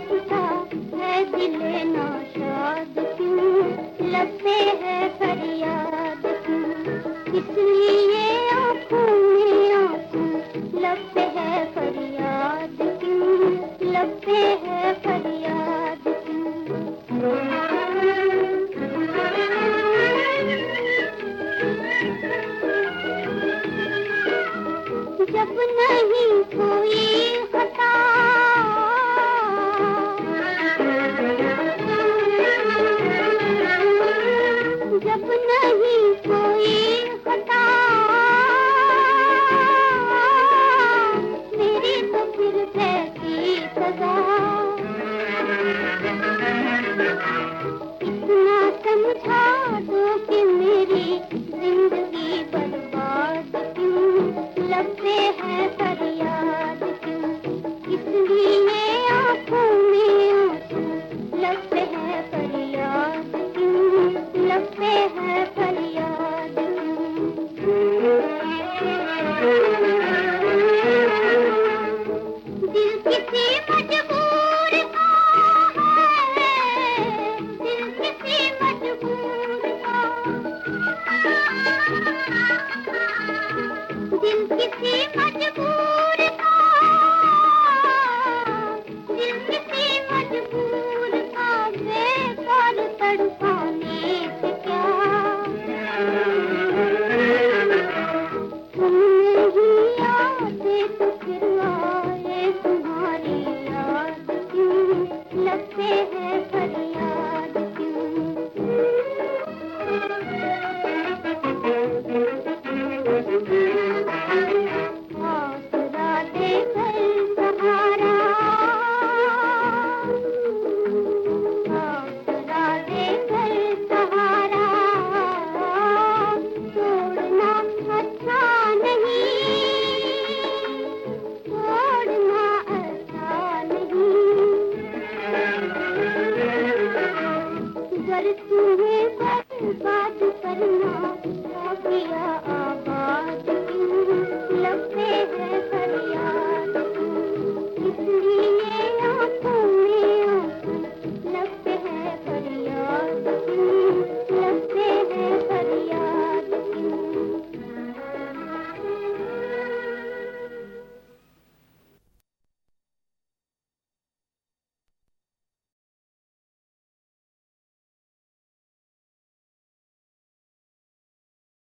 बरसता है दिल नौशाद क्यों है फरियाद क्यों इसलिए आँखों में आँखों है फरियाद क्यों है फरियाद क्यों जब नहीं तो दिल किसी मजबूर पर तुम्हें बात बात करना हो गया